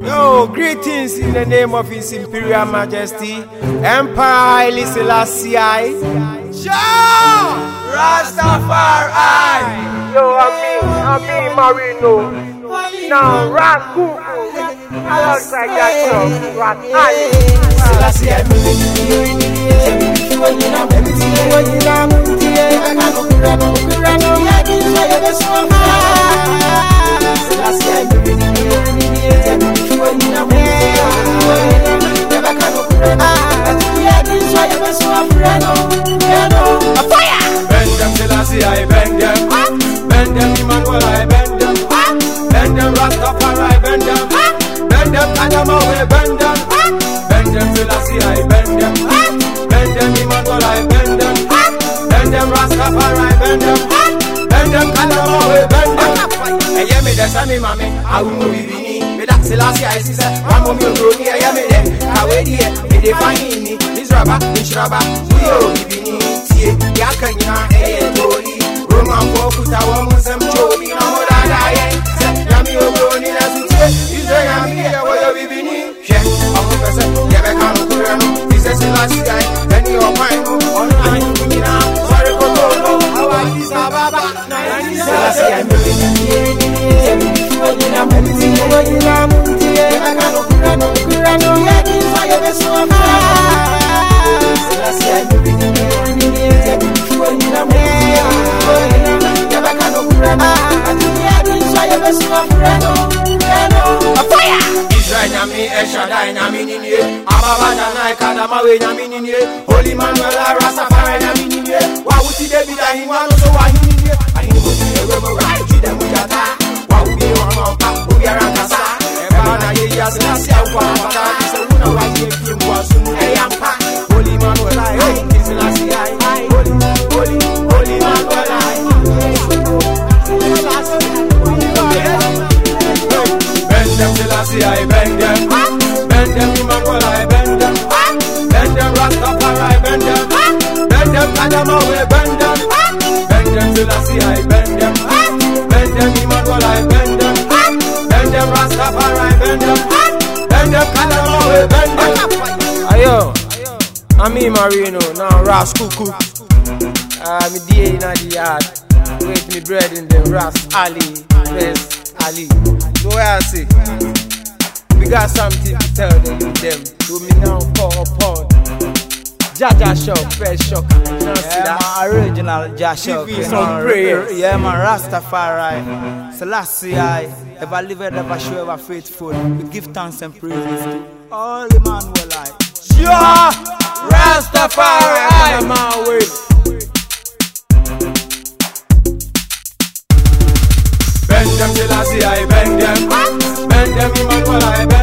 Yo, greetings in the name of His Imperial Majesty, Emperor Haile Selassie. Sure! Rastafari! Yo, I'm me, I'm me, Marino. Now, Raku, alongside that song, Rat Ali. Selassie, them Emmanuel, I bend them. Bend them Rastafari, bend them. Bend them Adamawa, bend them. Bend them Selassie, I bend them. Bend them Emmanuel, I bend them. Bend them Rastafari, bend them. Bend them Adamawa, bend them. Ẹyẹ mi dẹ sẹ́mi mami, awumu bibi ni. Mi dá Selassie àìsí sẹ́, wàá mú mi òdòdó ní ẹyẹ mi dẹ. Kàwé díẹ̀, èdè fáyín ni. Ìṣiraba, ìṣiraba, wúyọ̀ òbí ni. Tiẹ̀, yà kàn yín ẹyẹ lórí. Roman kò kúta wọ́n mú sẹ́m tó mi náà mo dáadáa so high. A! Israel nyami Eshadai nyami ninye Ababa janai kadamawe nyami ninye Holy Manuel Rastafari Selassie, I bend them. Bend them Emmanuel, I bend them. Bend them Rastafari, bend them. Bend them Adamawa, bend them. Bend them Selassie, I bend them. Bend them Emmanuel, I bend them. Bend them Rastafari, bend them. Bend them Adamawa, bend them. Ayo, I'm me, Marino. Now, Ras Kuku. Uh, me day in the yard. Wait me bread in the Ras Ali. Best Ali. So, what I say? We got something to tell them. them. Do me now, pour upon. Jaja shock, fresh shock. You know, Yeah, my original Joshua. Give me some praise. Yeah, man, Rastafari. Selassie, I ever live, ever show, ever faithful. We give thanks and praises to all the man will I. Sure! Rastafari! I'm my way. Bend them Selassie, I bend them. Bend them Emmanuel, I bend them.